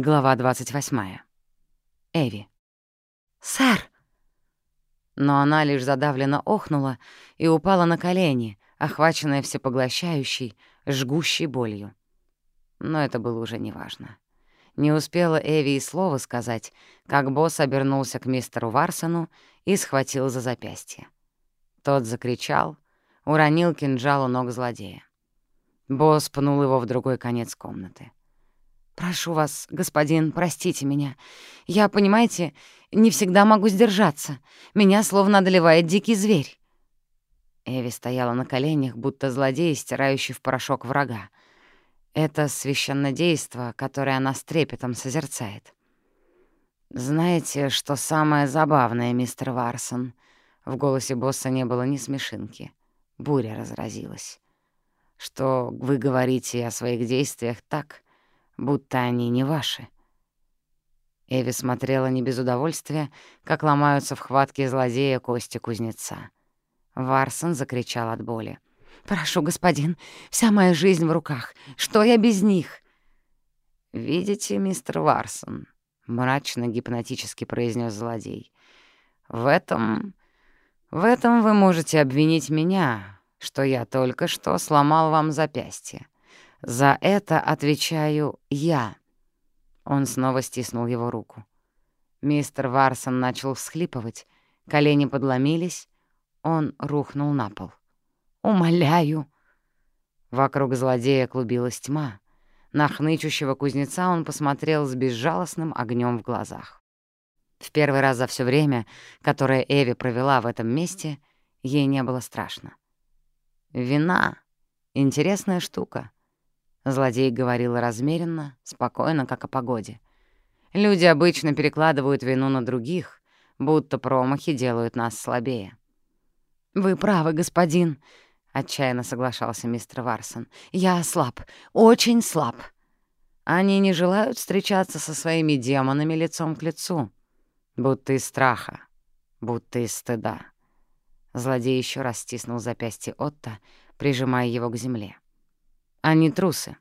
Глава 28. Эви. «Сэр!» Но она лишь задавленно охнула и упала на колени, охваченная всепоглощающей, жгущей болью. Но это было уже неважно. Не успела Эви и слова сказать, как босс обернулся к мистеру Варсону и схватил за запястье. Тот закричал, уронил кинжал у ног злодея. Босс пнул его в другой конец комнаты. «Прошу вас, господин, простите меня. Я, понимаете, не всегда могу сдержаться. Меня словно одолевает дикий зверь». Эви стояла на коленях, будто злодей, стирающий в порошок врага. Это священнодейство, которое она с трепетом созерцает. «Знаете, что самое забавное, мистер Варсон?» В голосе босса не было ни смешинки. Буря разразилась. «Что вы говорите о своих действиях так, будто они не ваши. Эви смотрела не без удовольствия, как ломаются в хватке злодея кости кузнеца. Варсон закричал от боли. «Прошу, господин, вся моя жизнь в руках. Что я без них?» «Видите, мистер Варсон?» — мрачно гипнотически произнес злодей. «В этом... в этом вы можете обвинить меня, что я только что сломал вам запястье. За это отвечаю я. Он снова стиснул его руку. Мистер Варсон начал всхлипывать, колени подломились, он рухнул на пол. «Умоляю!» Вокруг злодея клубилась тьма. На хнычущего кузнеца он посмотрел с безжалостным огнем в глазах. В первый раз за все время, которое Эви провела в этом месте, ей не было страшно. Вина — интересная штука. Злодей говорил размеренно, спокойно, как о погоде. Люди обычно перекладывают вину на других, будто промахи делают нас слабее. «Вы правы, господин», — отчаянно соглашался мистер Варсон. «Я слаб, очень слаб». Они не желают встречаться со своими демонами лицом к лицу, будто из страха, будто из стыда. Злодей еще раз стиснул запястье Отто, прижимая его к земле. Они трусы.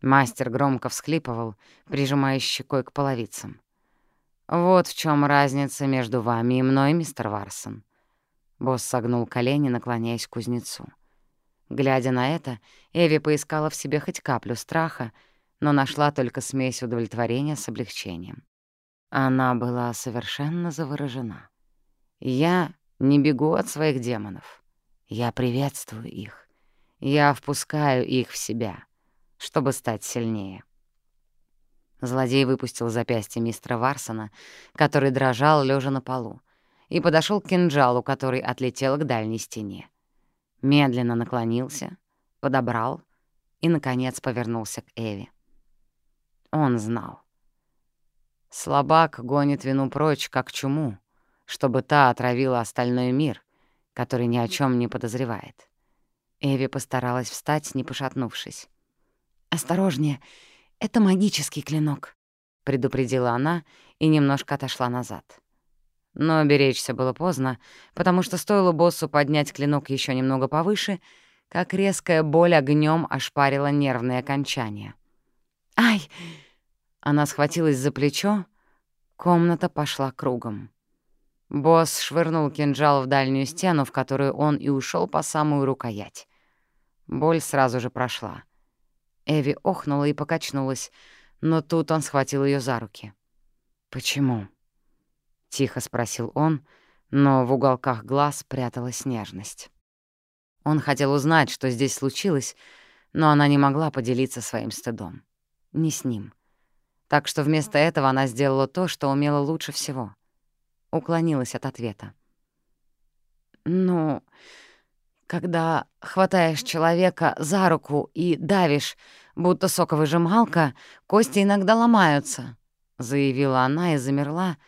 Мастер громко всхлипывал, прижимая щекой к половицам. «Вот в чем разница между вами и мной, мистер Варсон». Босс согнул колени, наклоняясь к кузнецу. Глядя на это, Эви поискала в себе хоть каплю страха, но нашла только смесь удовлетворения с облегчением. Она была совершенно заворожена. «Я не бегу от своих демонов. Я приветствую их. Я впускаю их в себя, чтобы стать сильнее. Злодей выпустил запястье мистера Варсона, который дрожал, лежа на полу, и подошел к кинжалу, который отлетел к дальней стене. Медленно наклонился, подобрал и, наконец, повернулся к Эви. Он знал. Слабак гонит вину прочь, как чуму, чтобы та отравила остальной мир, который ни о чем не подозревает. Эви постаралась встать, не пошатнувшись. «Осторожнее, это магический клинок», — предупредила она и немножко отошла назад. Но беречься было поздно, потому что стоило боссу поднять клинок еще немного повыше, как резкая боль огнем ошпарила нервные окончания. «Ай!» Она схватилась за плечо, комната пошла кругом. Босс швырнул кинжал в дальнюю стену, в которую он и ушел по самую рукоять. Боль сразу же прошла. Эви охнула и покачнулась, но тут он схватил ее за руки. «Почему?» — тихо спросил он, но в уголках глаз пряталась нежность. Он хотел узнать, что здесь случилось, но она не могла поделиться своим стыдом. Не с ним. Так что вместо этого она сделала то, что умела лучше всего. Уклонилась от ответа. «Ну...» Когда хватаешь человека за руку и давишь, будто соковыжималка, кости иногда ломаются», — заявила она и замерла,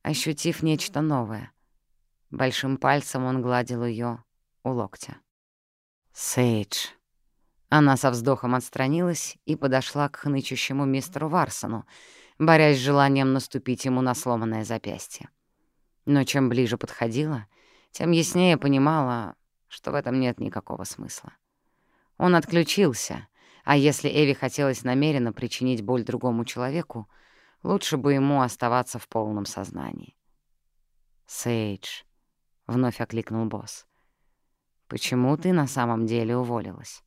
ощутив нечто новое. Большим пальцем он гладил ее у локтя. «Сейдж». Она со вздохом отстранилась и подошла к хнычущему мистеру Варсону, борясь с желанием наступить ему на сломанное запястье. Но чем ближе подходила, тем яснее понимала, что в этом нет никакого смысла. Он отключился, А если Эви хотелось намеренно причинить боль другому человеку, лучше бы ему оставаться в полном сознании. «Сейдж», — вновь окликнул босс, — «почему ты на самом деле уволилась?»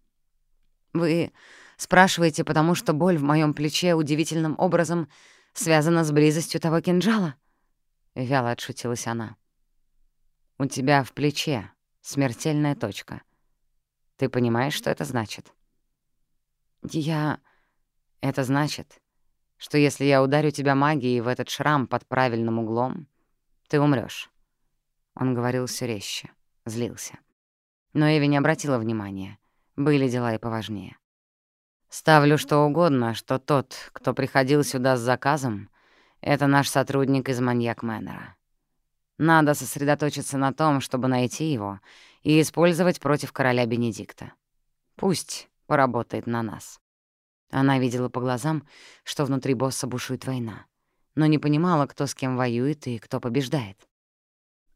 «Вы спрашиваете, потому что боль в моем плече удивительным образом связана с близостью того кинжала?» — вяло отшутилась она. «У тебя в плече смертельная точка. Ты понимаешь, что это значит?» «Я...» «Это значит, что если я ударю тебя магией в этот шрам под правильным углом, ты умрёшь». Он говорил всё резче, злился. Но Эви не обратила внимания. Были дела и поважнее. «Ставлю что угодно, что тот, кто приходил сюда с заказом, это наш сотрудник из Маньяк Мэннера. Надо сосредоточиться на том, чтобы найти его и использовать против короля Бенедикта. Пусть поработает на нас». Она видела по глазам, что внутри босса бушует война, но не понимала, кто с кем воюет и кто побеждает.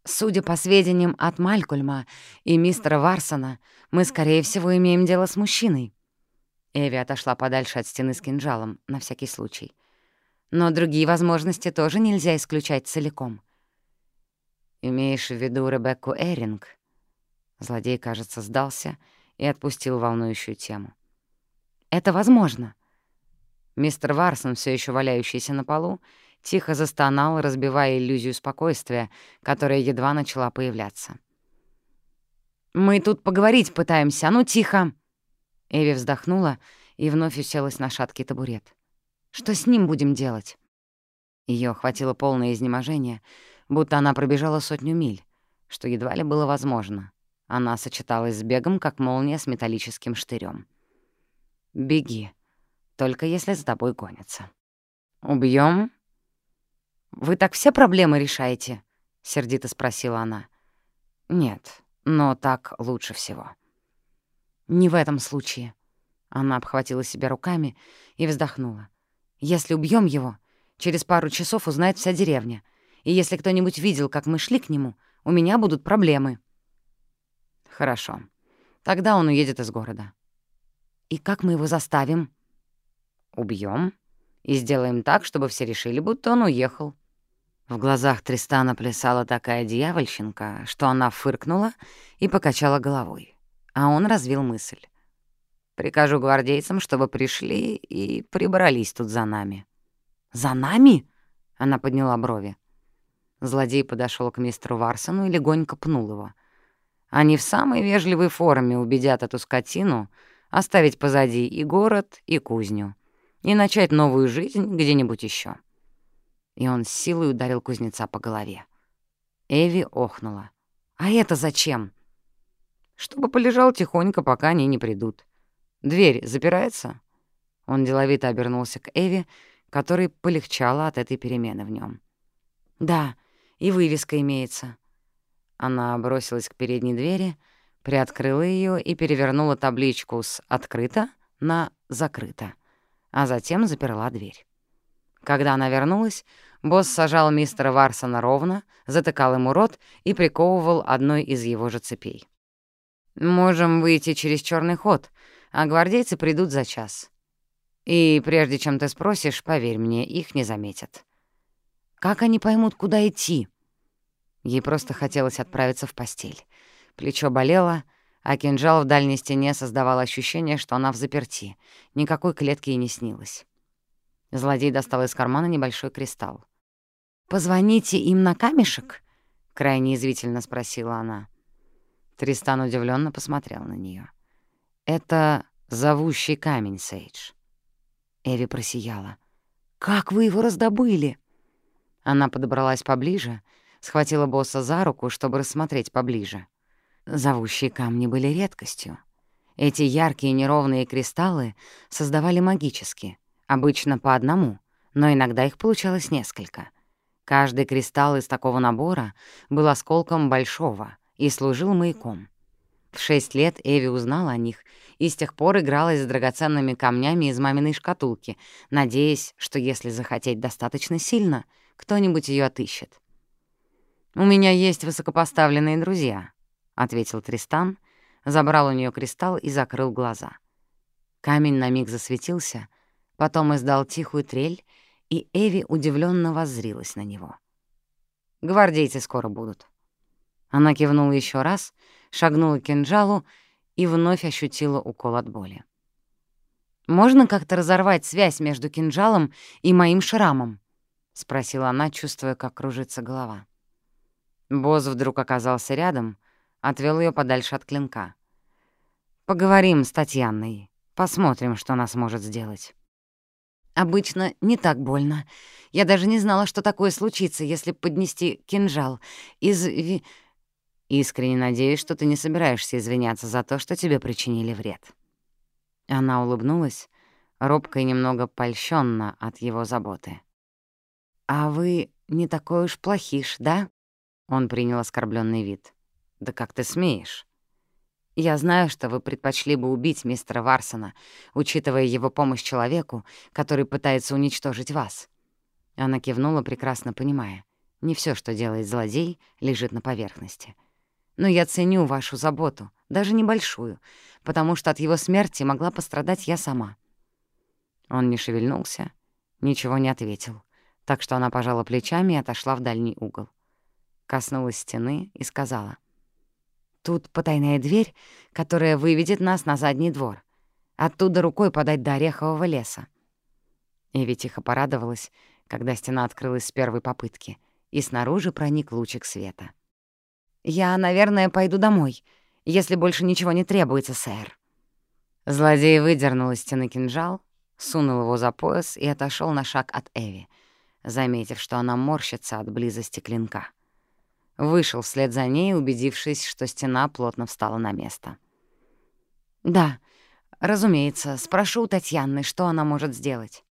«Судя по сведениям от Малькольма и мистера Варсона, мы, скорее всего, имеем дело с мужчиной». Эви отошла подальше от стены с кинжалом, на всякий случай. «Но другие возможности тоже нельзя исключать целиком». «Имеешь в виду Ребекку Эринг?» Злодей, кажется, сдался и отпустил волнующую тему. Это возможно. Мистер Варсон, все еще валяющийся на полу, тихо застонал, разбивая иллюзию спокойствия, которая едва начала появляться. «Мы тут поговорить пытаемся, а ну тихо!» Эви вздохнула и вновь уселась на шаткий табурет. «Что с ним будем делать?» Ее охватило полное изнеможение, будто она пробежала сотню миль, что едва ли было возможно. Она сочеталась с бегом, как молния с металлическим штырем. Беги, только если за тобой гонятся. Убьем? Вы так все проблемы решаете? Сердито спросила она. Нет, но так лучше всего. Не в этом случае. Она обхватила себя руками и вздохнула. Если убьем его, через пару часов узнает вся деревня. И если кто-нибудь видел, как мы шли к нему, у меня будут проблемы. Хорошо. Тогда он уедет из города. И как мы его заставим? Убьем и сделаем так, чтобы все решили, будто он уехал. В глазах Тристана плясала такая дьявольщинка, что она фыркнула и покачала головой. А он развил мысль. «Прикажу гвардейцам, чтобы пришли и прибрались тут за нами». «За нами?» — она подняла брови. Злодей подошел к мистеру Варсону и легонько пнул его. Они в самой вежливой форме убедят эту скотину — оставить позади и город, и кузню, и начать новую жизнь где-нибудь еще. И он с силой ударил кузнеца по голове. Эви охнула. «А это зачем?» «Чтобы полежал тихонько, пока они не придут. Дверь запирается?» Он деловито обернулся к Эви, которой полегчало от этой перемены в нем. «Да, и вывеска имеется». Она бросилась к передней двери, — приоткрыла ее и перевернула табличку с «открыто» на «закрыто», а затем заперла дверь. Когда она вернулась, босс сажал мистера Варсона ровно, затыкал ему рот и приковывал одной из его же цепей. «Можем выйти через черный ход, а гвардейцы придут за час. И прежде чем ты спросишь, поверь мне, их не заметят». «Как они поймут, куда идти?» Ей просто хотелось отправиться в постель. Плечо болело, а кинжал в дальней стене создавал ощущение, что она в заперти. Никакой клетки и не снилось. Злодей достал из кармана небольшой кристалл. «Позвоните им на камешек?» — крайне извительно спросила она. Тристан удивленно посмотрел на нее. «Это зовущий камень, Сейдж». Эви просияла. «Как вы его раздобыли?» Она подобралась поближе, схватила босса за руку, чтобы рассмотреть поближе. Зовущие камни были редкостью. Эти яркие неровные кристаллы создавали магически, обычно по одному, но иногда их получалось несколько. Каждый кристалл из такого набора был осколком большого и служил маяком. В шесть лет Эви узнала о них и с тех пор игралась с драгоценными камнями из маминой шкатулки, надеясь, что если захотеть достаточно сильно, кто-нибудь ее отыщет. «У меня есть высокопоставленные друзья», — ответил Тристан, забрал у нее кристалл и закрыл глаза. Камень на миг засветился, потом издал тихую трель, и Эви удивленно воззрилась на него. «Гвардейцы скоро будут». Она кивнула еще раз, шагнула к кинжалу и вновь ощутила укол от боли. «Можно как-то разорвать связь между кинжалом и моим шрамом?» — спросила она, чувствуя, как кружится голова. Босс вдруг оказался рядом, отвел ее подальше от клинка. «Поговорим с Татьяной, посмотрим, что она сможет сделать». «Обычно не так больно. Я даже не знала, что такое случится, если поднести кинжал. Из... Искренне надеюсь, что ты не собираешься извиняться за то, что тебе причинили вред». Она улыбнулась, робко и немного польщённо от его заботы. «А вы не такой уж плохиш, да?» Он принял оскорбленный вид. «Да как ты смеешь?» «Я знаю, что вы предпочли бы убить мистера Варсона, учитывая его помощь человеку, который пытается уничтожить вас». Она кивнула, прекрасно понимая. Не все, что делает злодей, лежит на поверхности. «Но я ценю вашу заботу, даже небольшую, потому что от его смерти могла пострадать я сама». Он не шевельнулся, ничего не ответил, так что она пожала плечами и отошла в дальний угол. Коснулась стены и сказала. «Тут потайная дверь, которая выведет нас на задний двор. Оттуда рукой подать до Орехового леса». Эви тихо порадовалась, когда стена открылась с первой попытки, и снаружи проник лучик света. «Я, наверное, пойду домой», если больше ничего не требуется, сэр». Злодей выдернул из стены кинжал, сунул его за пояс и отошел на шаг от Эви, заметив, что она морщится от близости клинка. Вышел вслед за ней, убедившись, что стена плотно встала на место. «Да, разумеется, спрошу у Татьяны, что она может сделать».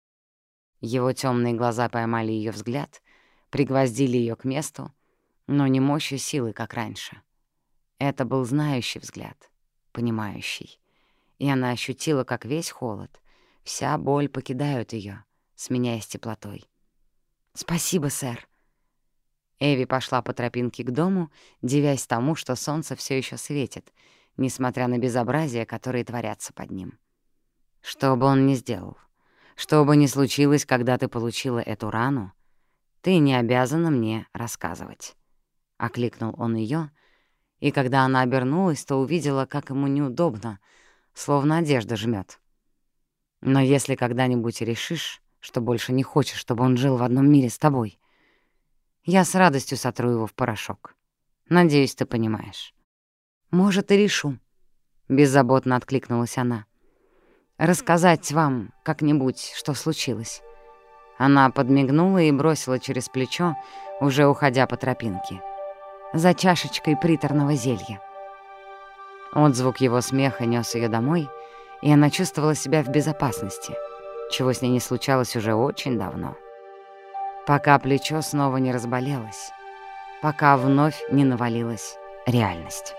Его темные глаза поймали ее взгляд, пригвоздили ее к месту, но не мощью силы, как раньше. Это был знающий взгляд, понимающий. И она ощутила, как весь холод, вся боль покидают ее, сменяясь теплотой. «Спасибо, сэр». Эви пошла по тропинке к дому, дивясь тому, что солнце все еще светит, несмотря на безобразие, которые творятся под ним. Что бы он ни сделал, что бы ни случилось, когда ты получила эту рану, ты не обязана мне рассказывать. Окликнул он ее, и когда она обернулась, то увидела, как ему неудобно, словно одежда жмет. Но если когда-нибудь решишь, что больше не хочешь, чтобы он жил в одном мире с тобой, я с радостью сотру его в порошок. Надеюсь, ты понимаешь. Может, и решу, — беззаботно откликнулась она. Рассказать вам как-нибудь, что случилось. Она подмигнула и бросила через плечо, уже уходя по тропинке за чашечкой приторного зелья. Отзвук его смеха нес ее домой, и она чувствовала себя в безопасности, чего с ней не случалось уже очень давно. Пока плечо снова не разболелось, пока вновь не навалилась реальность.